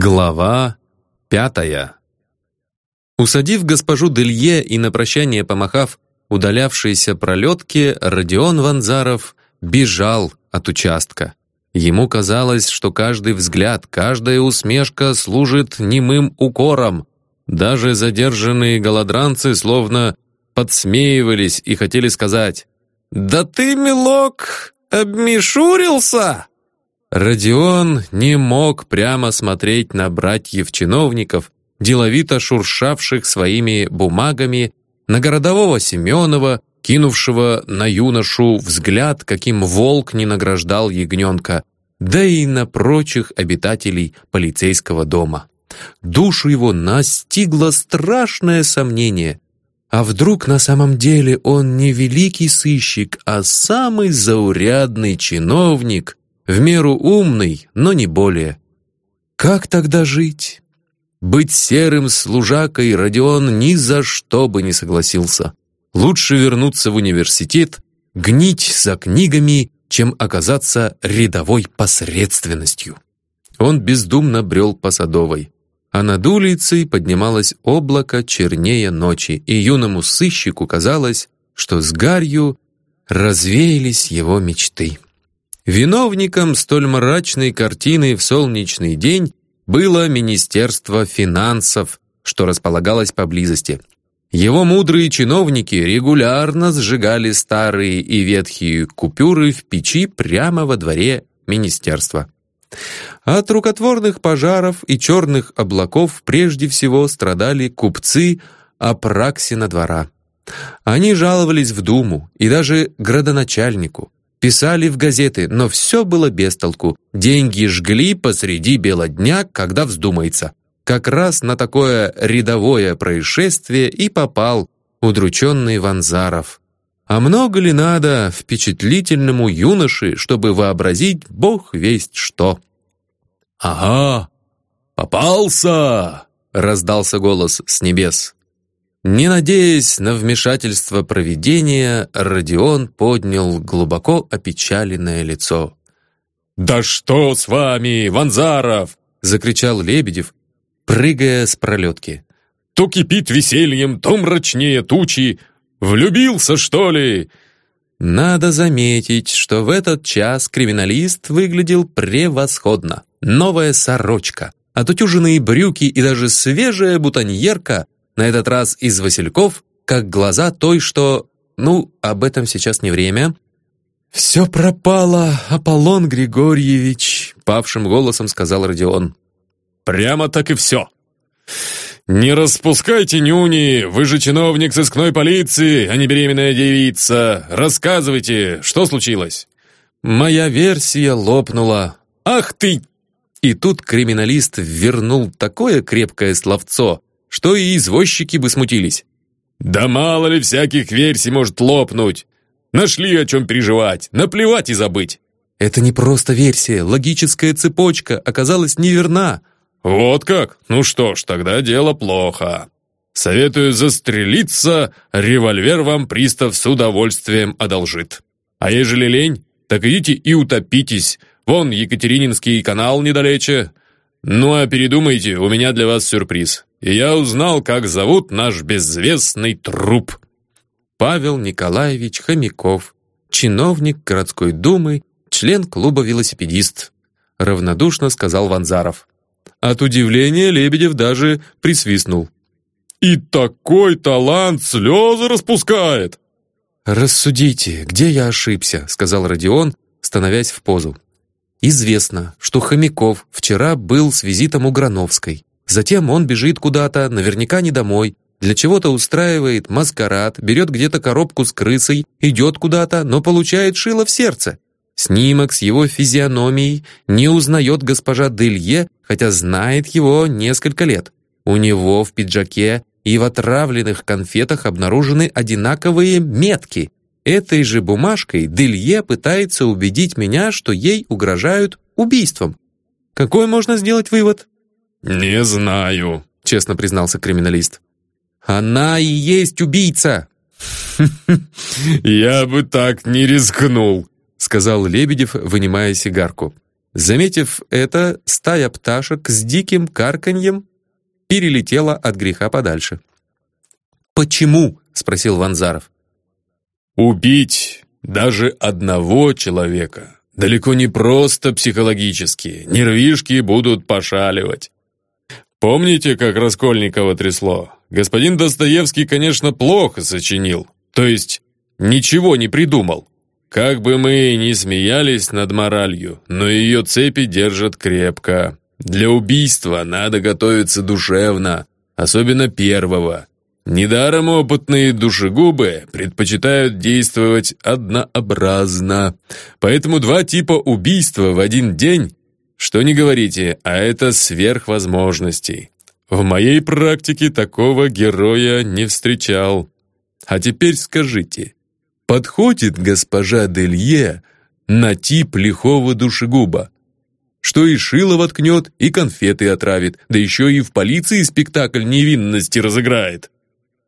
Глава пятая Усадив госпожу Делье и на прощание помахав удалявшейся пролетке, Родион Ванзаров бежал от участка. Ему казалось, что каждый взгляд, каждая усмешка служит немым укором. Даже задержанные голодранцы словно подсмеивались и хотели сказать «Да ты, милок, обмешурился!» Родион не мог прямо смотреть на братьев-чиновников, деловито шуршавших своими бумагами, на городового Семенова, кинувшего на юношу взгляд, каким волк не награждал ягненка, да и на прочих обитателей полицейского дома. Душу его настигло страшное сомнение. А вдруг на самом деле он не великий сыщик, а самый заурядный чиновник, в меру умный, но не более. Как тогда жить? Быть серым служакой Родион ни за что бы не согласился. Лучше вернуться в университет, гнить за книгами, чем оказаться рядовой посредственностью. Он бездумно брел по Садовой, а над улицей поднималось облако чернее ночи, и юному сыщику казалось, что с гарью развеялись его мечты. Виновником столь мрачной картины в солнечный день было Министерство финансов, что располагалось поблизости. Его мудрые чиновники регулярно сжигали старые и ветхие купюры в печи прямо во дворе министерства. От рукотворных пожаров и черных облаков прежде всего страдали купцы Апраксина двора. Они жаловались в Думу и даже градоначальнику. Писали в газеты, но все было без толку. Деньги жгли посреди бела дня, когда вздумается. Как раз на такое рядовое происшествие и попал удрученный Ванзаров. А много ли надо впечатлительному юноше, чтобы вообразить бог весть что? «Ага, попался!» — раздался голос с небес. Не надеясь на вмешательство провидения, Родион поднял глубоко опечаленное лицо. «Да что с вами, Ванзаров!» — закричал Лебедев, прыгая с пролетки. «То кипит весельем, то мрачнее тучи. Влюбился, что ли?» Надо заметить, что в этот час криминалист выглядел превосходно. Новая сорочка, отутюженные брюки и даже свежая бутоньерка — на этот раз из васильков, как глаза той, что... Ну, об этом сейчас не время. «Все пропало, Аполлон Григорьевич», — павшим голосом сказал Родион. «Прямо так и все». «Не распускайте нюни, вы же чиновник сыскной полиции, а не беременная девица. Рассказывайте, что случилось?» «Моя версия лопнула. Ах ты!» И тут криминалист вернул такое крепкое словцо, что и извозчики бы смутились. «Да мало ли всяких версий может лопнуть! Нашли о чем переживать, наплевать и забыть!» «Это не просто версия, логическая цепочка оказалась неверна!» «Вот как? Ну что ж, тогда дело плохо!» «Советую застрелиться, револьвер вам пристав с удовольствием одолжит. А ежели лень, так идите и утопитесь, вон Екатерининский канал недалече. Ну а передумайте, у меня для вас сюрприз и я узнал, как зовут наш безвестный труп. Павел Николаевич Хомяков, чиновник городской думы, член клуба «Велосипедист», равнодушно сказал Ванзаров. От удивления Лебедев даже присвистнул. «И такой талант слезы распускает!» «Рассудите, где я ошибся», — сказал Родион, становясь в позу. «Известно, что Хомяков вчера был с визитом у Грановской. Затем он бежит куда-то, наверняка не домой, для чего-то устраивает маскарад, берет где-то коробку с крысой, идет куда-то, но получает шило в сердце. Снимок с его физиономией не узнает госпожа Делье, хотя знает его несколько лет. У него в пиджаке и в отравленных конфетах обнаружены одинаковые метки. Этой же бумажкой Делье пытается убедить меня, что ей угрожают убийством. Какой можно сделать вывод? «Не знаю», — честно признался криминалист. «Она и есть убийца!» «Я бы так не рискнул», — сказал Лебедев, вынимая сигарку. Заметив это, стая пташек с диким карканьем перелетела от греха подальше. «Почему?» — спросил Ванзаров. «Убить даже одного человека далеко не просто психологически. Нервишки будут пошаливать. Помните, как Раскольникова трясло? Господин Достоевский, конечно, плохо сочинил. То есть ничего не придумал. Как бы мы ни смеялись над моралью, но ее цепи держат крепко. Для убийства надо готовиться душевно, особенно первого. Недаром опытные душегубы предпочитают действовать однообразно. Поэтому два типа убийства в один день, что не говорите, а это сверхвозможностей. В моей практике такого героя не встречал. А теперь скажите, подходит госпожа Делье на тип лихого душегуба? Что и шило воткнет, и конфеты отравит, да еще и в полиции спектакль невинности разыграет.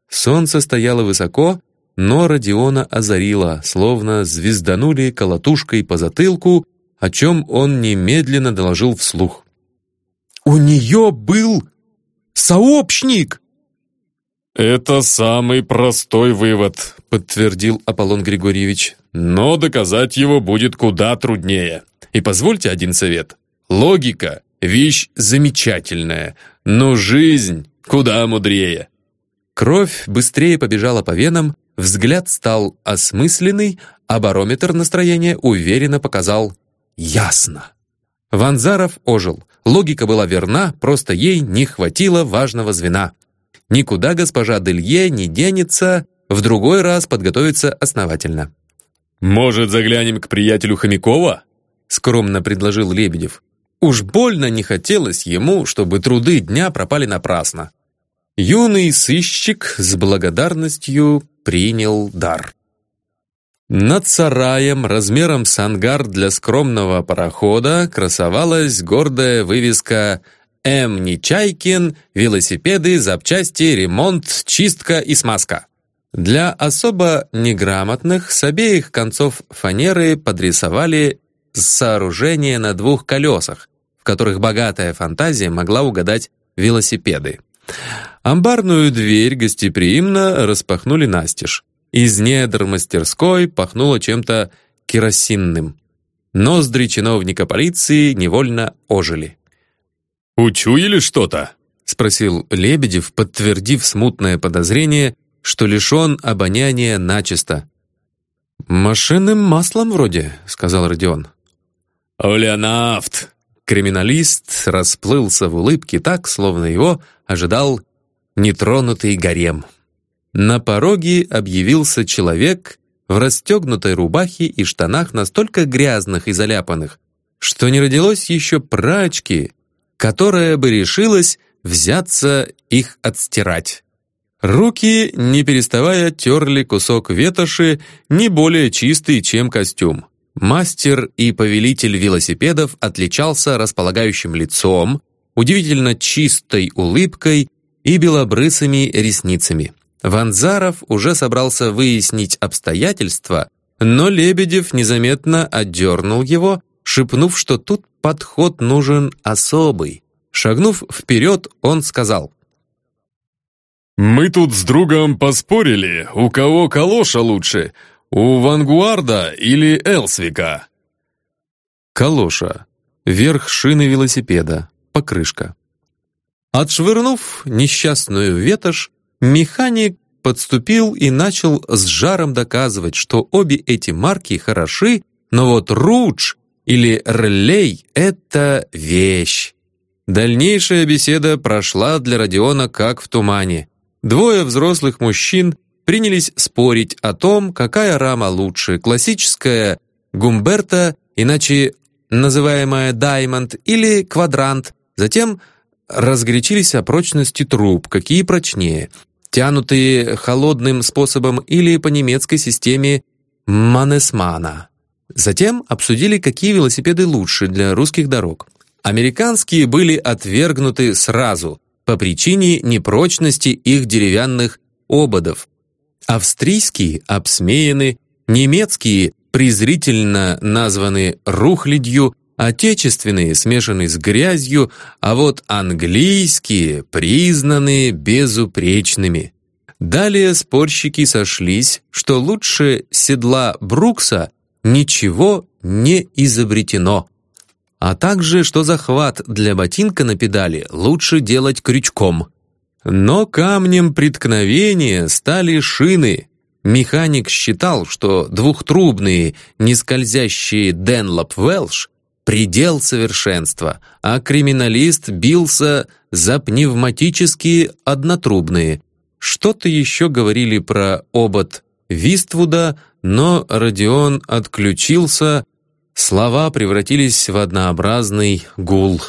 Солнце стояло высоко, но Родиона озарило, словно звезданули колотушкой по затылку, о чем он немедленно доложил вслух. «У нее был сообщник!» «Это самый простой вывод», — подтвердил Аполлон Григорьевич. «Но доказать его будет куда труднее. И позвольте один совет. Логика — вещь замечательная, но жизнь куда мудрее. Кровь быстрее побежала по венам, взгляд стал осмысленный, а барометр настроения уверенно показал «ясно». Ванзаров ожил. Логика была верна, просто ей не хватило важного звена. Никуда госпожа Делье не денется, в другой раз подготовиться основательно. «Может, заглянем к приятелю Хомякова?» скромно предложил Лебедев. Уж больно не хотелось ему, чтобы труды дня пропали напрасно. Юный сыщик с благодарностью принял дар. Над сараем размером с ангар для скромного парохода красовалась гордая вывеска «М. Нечайкин. Велосипеды, запчасти, ремонт, чистка и смазка». Для особо неграмотных с обеих концов фанеры подрисовали сооружение на двух колесах, в которых богатая фантазия могла угадать велосипеды. Амбарную дверь гостеприимно распахнули настежь. Из недр мастерской пахнуло чем-то керосинным. Ноздри чиновника полиции невольно ожили. «Учуяли что-то?» — спросил Лебедев, подтвердив смутное подозрение, что лишен обоняния начисто. «Машинным маслом вроде», — сказал Родион. «Олеонафт!» Криминалист расплылся в улыбке так, словно его ожидал нетронутый гарем. На пороге объявился человек в расстегнутой рубахе и штанах настолько грязных и заляпанных, что не родилось еще прачки, которая бы решилась взяться их отстирать. Руки, не переставая, терли кусок ветоши, не более чистый, чем костюм. Мастер и повелитель велосипедов отличался располагающим лицом, удивительно чистой улыбкой и белобрысыми ресницами. Ванзаров уже собрался выяснить обстоятельства, но Лебедев незаметно отдернул его, шепнув, что тут подход нужен особый. Шагнув вперед, он сказал. «Мы тут с другом поспорили, у кого калоша лучше, у Вангуарда или Элсвика?» Калоша. Верх шины велосипеда. Покрышка. Отшвырнув несчастную ветошь, механик подступил и начал с жаром доказывать, что обе эти марки хороши, но вот Рудж или Релей — это вещь. Дальнейшая беседа прошла для Родиона как в тумане. Двое взрослых мужчин принялись спорить о том, какая рама лучше, классическая Гумберта, иначе называемая Даймонд, или Квадрант. Затем разгорячились о прочности труб, какие прочнее, тянутые холодным способом или по немецкой системе Манесмана. Затем обсудили, какие велосипеды лучше для русских дорог. Американские были отвергнуты сразу по причине непрочности их деревянных ободов, Австрийские обсмеяны, немецкие презрительно названы рухлядью, Отечественные смешаны с грязью, а вот английские признаны безупречными. Далее спорщики сошлись, что лучше седла Брукса ничего не изобретено, а также, что захват для ботинка на педали лучше делать крючком. Но камнем преткновения стали шины. Механик считал, что двухтрубные, нескользящие Денлоп Велш предел совершенства, а криминалист бился за пневматические однотрубные. Что-то еще говорили про обод Виствуда, но Родион отключился, слова превратились в однообразный гул.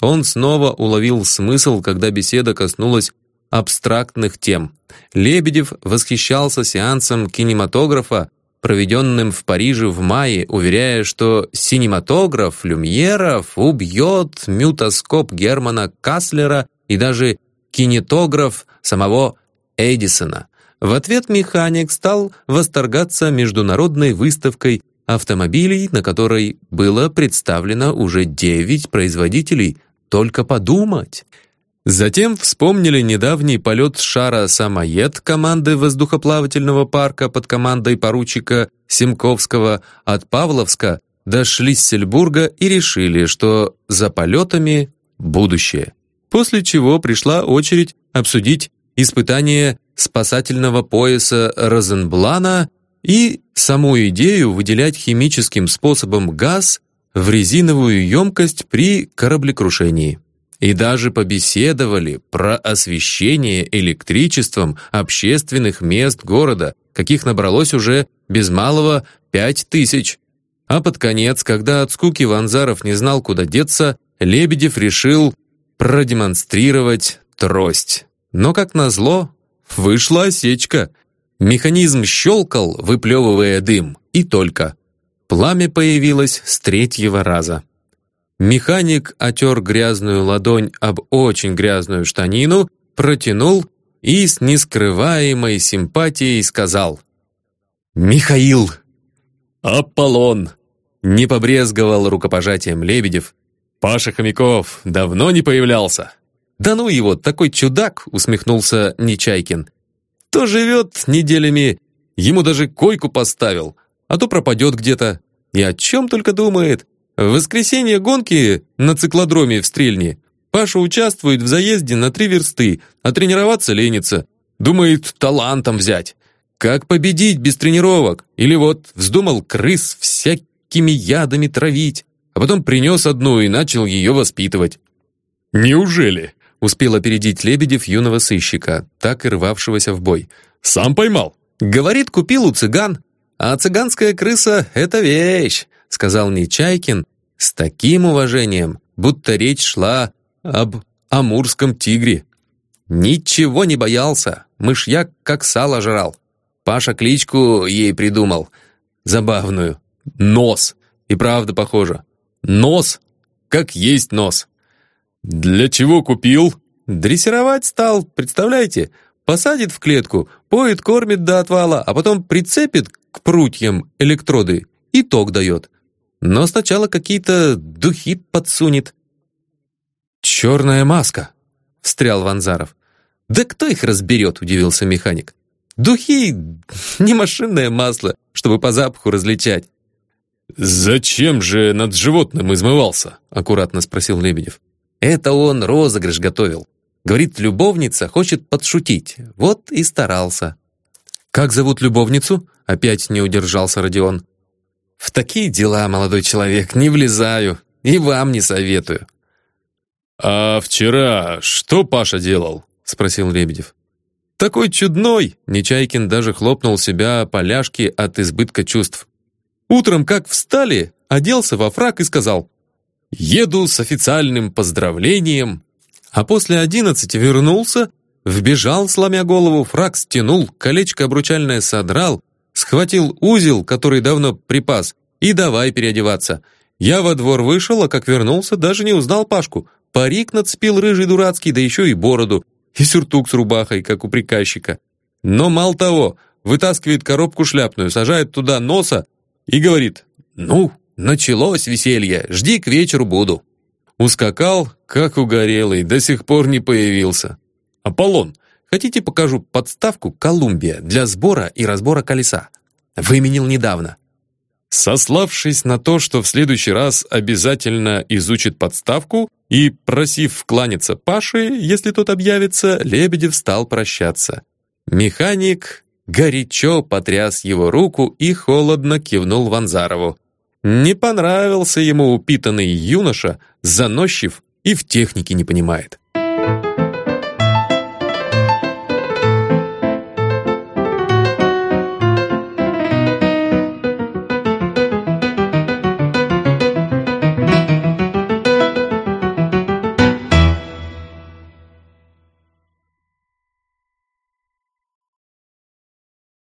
Он снова уловил смысл, когда беседа коснулась абстрактных тем. Лебедев восхищался сеансом кинематографа, проведенным в Париже в мае, уверяя, что синематограф Люмьеров убьет мютоскоп Германа Каслера и даже кинетограф самого Эдисона. В ответ механик стал восторгаться международной выставкой автомобилей, на которой было представлено уже 9 производителей. Только подумать! Затем вспомнили недавний полет шара «Самоед» команды воздухоплавательного парка под командой поручика Семковского от Павловска до Шлиссельбурга и решили, что за полетами будущее. После чего пришла очередь обсудить испытание спасательного пояса Розенблана и саму идею выделять химическим способом газ в резиновую емкость при кораблекрушении и даже побеседовали про освещение электричеством общественных мест города, каких набралось уже без малого пять тысяч. А под конец, когда от скуки Ванзаров не знал, куда деться, Лебедев решил продемонстрировать трость. Но, как назло, вышла осечка. Механизм щелкал, выплевывая дым, и только. Пламя появилось с третьего раза. Механик отер грязную ладонь об очень грязную штанину, протянул и с нескрываемой симпатией сказал «Михаил!» «Аполлон!» Не побрезговал рукопожатием Лебедев. «Паша Хомяков давно не появлялся!» «Да ну его, такой чудак!» усмехнулся Нечайкин. «То живет неделями, ему даже койку поставил, а то пропадет где-то. И о чем только думает. В воскресенье гонки на циклодроме в Стрельне. Паша участвует в заезде на три версты, а тренироваться ленится. Думает, талантом взять. Как победить без тренировок? Или вот вздумал крыс всякими ядами травить, а потом принес одну и начал ее воспитывать. «Неужели?» — успел опередить Лебедев юного сыщика, так и рвавшегося в бой. «Сам поймал?» «Говорит, купил у цыган. А цыганская крыса — это вещь сказал Нечайкин с таким уважением, будто речь шла об амурском тигре. Ничего не боялся, мышьяк как сало жрал. Паша кличку ей придумал. Забавную. Нос. И правда похоже. Нос. Как есть нос. Для чего купил? Дрессировать стал, представляете? Посадит в клетку, поет, кормит до отвала, а потом прицепит к прутьям электроды и ток дает. Но сначала какие-то духи подсунет». «Черная маска», — встрял Ванзаров. «Да кто их разберет?» — удивился механик. «Духи — не машинное масло, чтобы по запаху различать». «Зачем же над животным измывался?» — аккуратно спросил Лебедев. «Это он розыгрыш готовил. Говорит, любовница хочет подшутить. Вот и старался». «Как зовут любовницу?» — опять не удержался Родион. В такие дела, молодой человек, не влезаю и вам не советую. «А вчера что Паша делал?» — спросил Лебедев. «Такой чудной!» — Нечайкин даже хлопнул себя по от избытка чувств. «Утром как встали, оделся во фрак и сказал, «Еду с официальным поздравлением». А после одиннадцати вернулся, вбежал, сломя голову, фрак стянул, колечко обручальное содрал, схватил узел, который давно припас, и давай переодеваться. Я во двор вышел, а как вернулся, даже не узнал Пашку. Парик нацепил рыжий дурацкий, да еще и бороду, и сюртук с рубахой, как у приказчика. Но мало того, вытаскивает коробку шляпную, сажает туда носа и говорит «Ну, Началось веселье, жди к вечеру буду». Ускакал, как угорелый, до сих пор не появился. «Аполлон, хотите покажу подставку «Колумбия» для сбора и разбора колеса? Выменил недавно». Сославшись на то, что в следующий раз обязательно изучит подставку, и, просив вкланяться Паше, если тот объявится, Лебедев стал прощаться. Механик горячо потряс его руку и холодно кивнул Ванзарову. Не понравился ему упитанный юноша, заносчив и в технике не понимает.